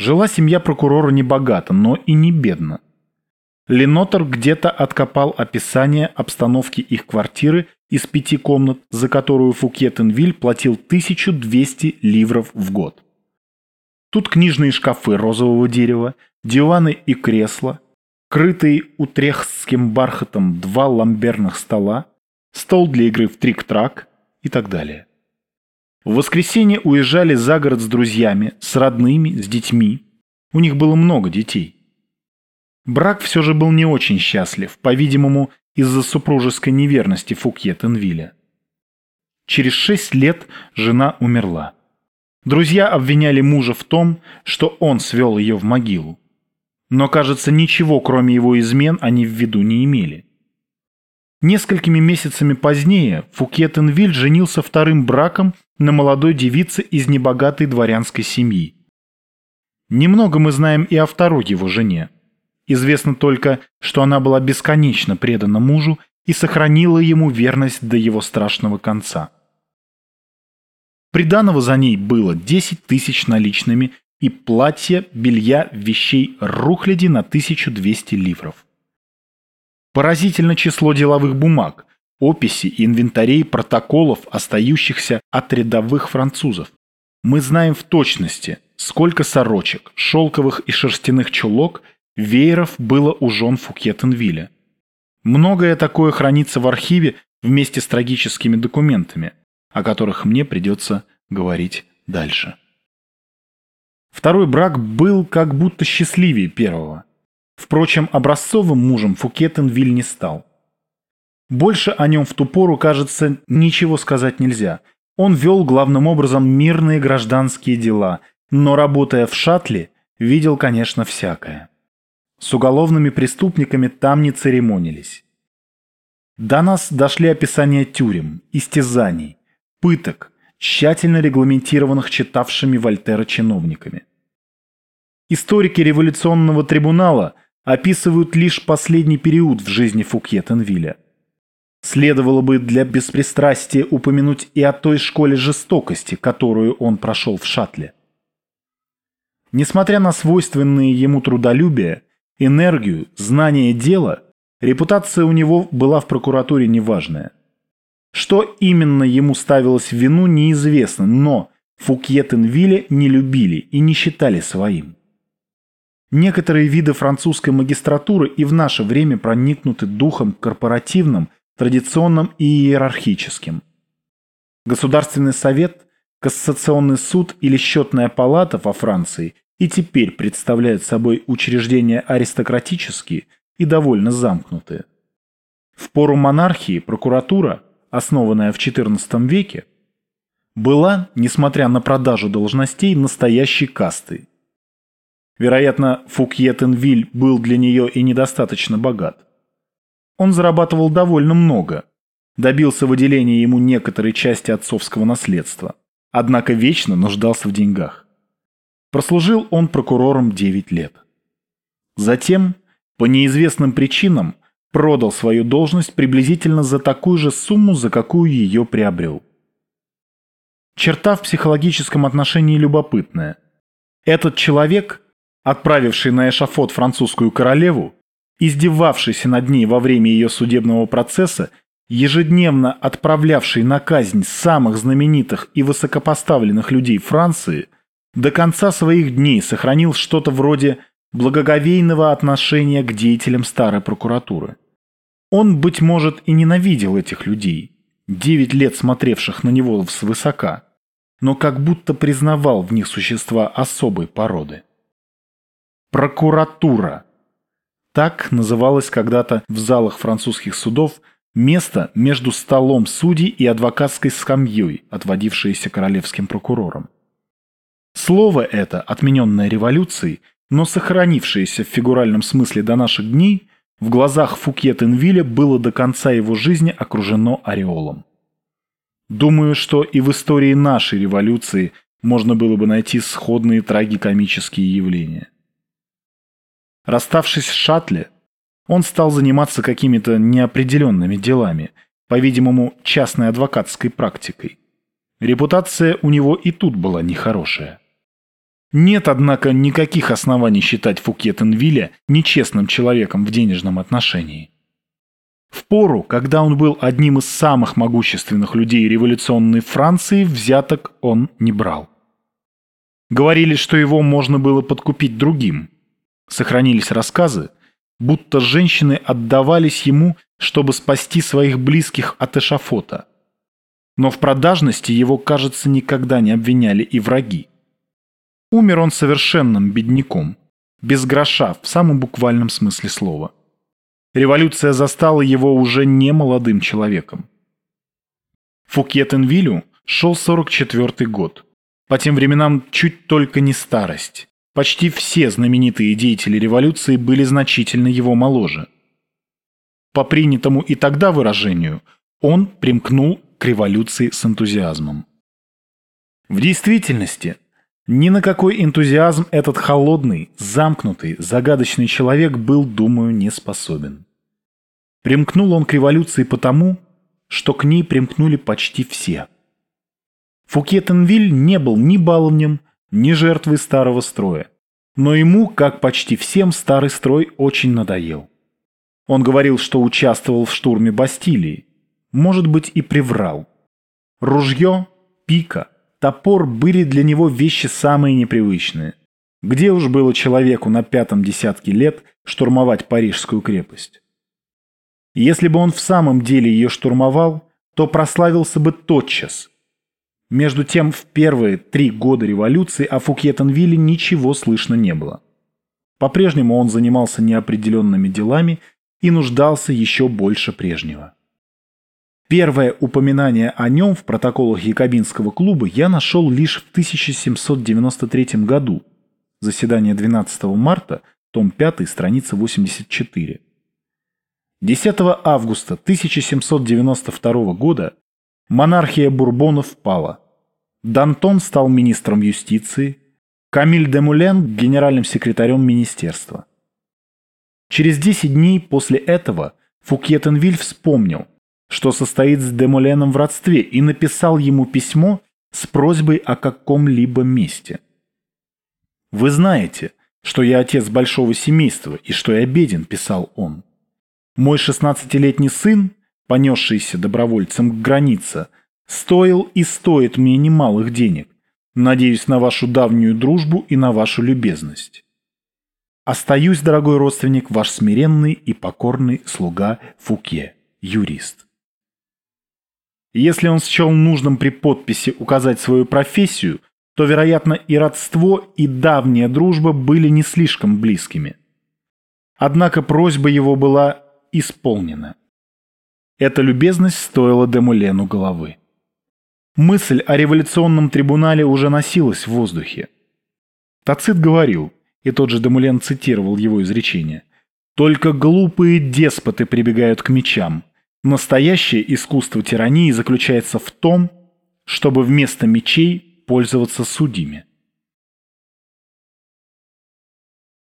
Жила семья прокурора не богато, но и не бедно. Ленотер где-то откопал описание обстановки их квартиры из пяти комнат, за которую Фукетенвиль платил 1200 ливров в год. Тут книжные шкафы розового дерева, диваны и кресла, крытые утрехтским бархатом два ламберных стола, стол для игры в трик-трак и так далее. В воскресенье уезжали за город с друзьями, с родными, с детьми. У них было много детей. Брак все же был не очень счастлив, по-видимому, из-за супружеской неверности Фукье Тенвиля. Через шесть лет жена умерла. Друзья обвиняли мужа в том, что он свел ее в могилу. Но, кажется, ничего, кроме его измен, они в виду не имели. Несколькими месяцами позднее Фукетенвиль женился вторым браком на молодой девице из небогатой дворянской семьи. Немного мы знаем и о второй его жене. Известно только, что она была бесконечно предана мужу и сохранила ему верность до его страшного конца. Приданого за ней было 10 тысяч наличными и платья, белья, вещей, рухляди на 1200 ливров. Поразительно число деловых бумаг, описи, инвентарей, протоколов, остающихся от рядовых французов. Мы знаем в точности, сколько сорочек, шелковых и шерстяных чулок, вееров было у жен Фукетенвилля. Многое такое хранится в архиве вместе с трагическими документами, о которых мне придется говорить дальше. Второй брак был как будто счастливее первого. Впрочем, образцовым мужем Фукетенвиль не стал. Больше о нем в ту пору, кажется, ничего сказать нельзя. Он вел главным образом мирные гражданские дела, но, работая в шаттле, видел, конечно, всякое. С уголовными преступниками там не церемонились. До нас дошли описания тюрем, истязаний, пыток, тщательно регламентированных читавшими Вольтера чиновниками. Историки революционного трибунала описывают лишь последний период в жизни Фукьетенвилля. Следовало бы для беспристрастия упомянуть и о той школе жестокости, которую он прошел в шаттле. Несмотря на свойственные ему трудолюбие, энергию, знание дела, репутация у него была в прокуратуре неважная. Что именно ему ставилось в вину, неизвестно, но Фукьетенвилля не любили и не считали своим. Некоторые виды французской магистратуры и в наше время проникнуты духом корпоративным, традиционным и иерархическим. Государственный совет, Кассационный суд или счетная палата во Франции и теперь представляют собой учреждения аристократические и довольно замкнутые. В пору монархии прокуратура, основанная в XIV веке, была, несмотря на продажу должностей, настоящей кастой. Вероятно, Фукьетенвиль был для нее и недостаточно богат. Он зарабатывал довольно много, добился выделения ему некоторой части отцовского наследства, однако вечно нуждался в деньгах. Прослужил он прокурором 9 лет. Затем, по неизвестным причинам, продал свою должность приблизительно за такую же сумму, за какую ее приобрел. Черта в психологическом отношении любопытная. Этот человек отправивший на эшафот французскую королеву, издевавшийся над ней во время ее судебного процесса, ежедневно отправлявший на казнь самых знаменитых и высокопоставленных людей Франции, до конца своих дней сохранил что-то вроде благоговейного отношения к деятелям старой прокуратуры. Он, быть может, и ненавидел этих людей, девять лет смотревших на него свысока, но как будто признавал в них существа особой породы. Прокуратура. Так называлось когда-то в залах французских судов место между столом судей и адвокатской скамьей, отводившееся королевским прокурором. Слово это, отмененное революцией, но сохранившееся в фигуральном смысле до наших дней, в глазах Фукьет-Энвиля было до конца его жизни окружено ореолом. Думаю, что и в истории нашей революции можно было бы найти сходные трагикомические явления. Расставшись с Шатли, он стал заниматься какими-то неопределенными делами, по-видимому, частной адвокатской практикой. Репутация у него и тут была нехорошая. Нет, однако, никаких оснований считать Фукьетенвилля нечестным человеком в денежном отношении. В пору, когда он был одним из самых могущественных людей революционной Франции, взяток он не брал. Говорили, что его можно было подкупить другим. Сохранились рассказы, будто женщины отдавались ему, чтобы спасти своих близких от эшафота. Но в продажности его, кажется, никогда не обвиняли и враги. Умер он совершенным бедняком, без гроша в самом буквальном смысле слова. Революция застала его уже не молодым человеком. Фукьетенвилю шел 44 год. По тем временам чуть только не старость. Почти все знаменитые деятели революции были значительно его моложе. По принятому и тогда выражению, он примкнул к революции с энтузиазмом. В действительности, ни на какой энтузиазм этот холодный, замкнутый, загадочный человек был, думаю, не способен. Примкнул он к революции потому, что к ней примкнули почти все. Фукетенвиль не был ни баловнем, ни жертвой старого строя. Но ему, как почти всем, старый строй очень надоел. Он говорил, что участвовал в штурме Бастилии. Может быть, и приврал. Ружье, пика, Топор были для него вещи самые непривычные. Где уж было человеку на пятом десятке лет штурмовать Парижскую крепость? Если бы он в самом деле ее штурмовал, то прославился бы тотчас. Между тем, в первые три года революции о Фукьетенвилле ничего слышно не было. По-прежнему он занимался неопределенными делами и нуждался еще больше прежнего. Первое упоминание о нем в протоколах Якобинского клуба я нашел лишь в 1793 году. Заседание 12 марта, том 5, страница 84. 10 августа 1792 года монархия Бурбонов пала. Дантон стал министром юстиции, Камиль де Мулен – генеральным секретарем министерства. Через 10 дней после этого Фукьетенвиль вспомнил, что состоит с Демоленом в родстве, и написал ему письмо с просьбой о каком-либо месте. «Вы знаете, что я отец большого семейства и что я беден», – писал он. «Мой шестнадцатилетний сын, понесшийся добровольцем к границе, стоил и стоит мне немалых денег. Надеюсь на вашу давнюю дружбу и на вашу любезность. Остаюсь, дорогой родственник, ваш смиренный и покорный слуга Фуке, юрист. Если он счел нужным при подписи указать свою профессию, то, вероятно, и родство, и давняя дружба были не слишком близкими. Однако просьба его была исполнена. Эта любезность стоила Демулену головы. Мысль о революционном трибунале уже носилась в воздухе. Тацит говорил, и тот же Демулен цитировал его изречение, «Только глупые деспоты прибегают к мечам, Настоящее искусство тирании заключается в том, чтобы вместо мечей пользоваться судьями.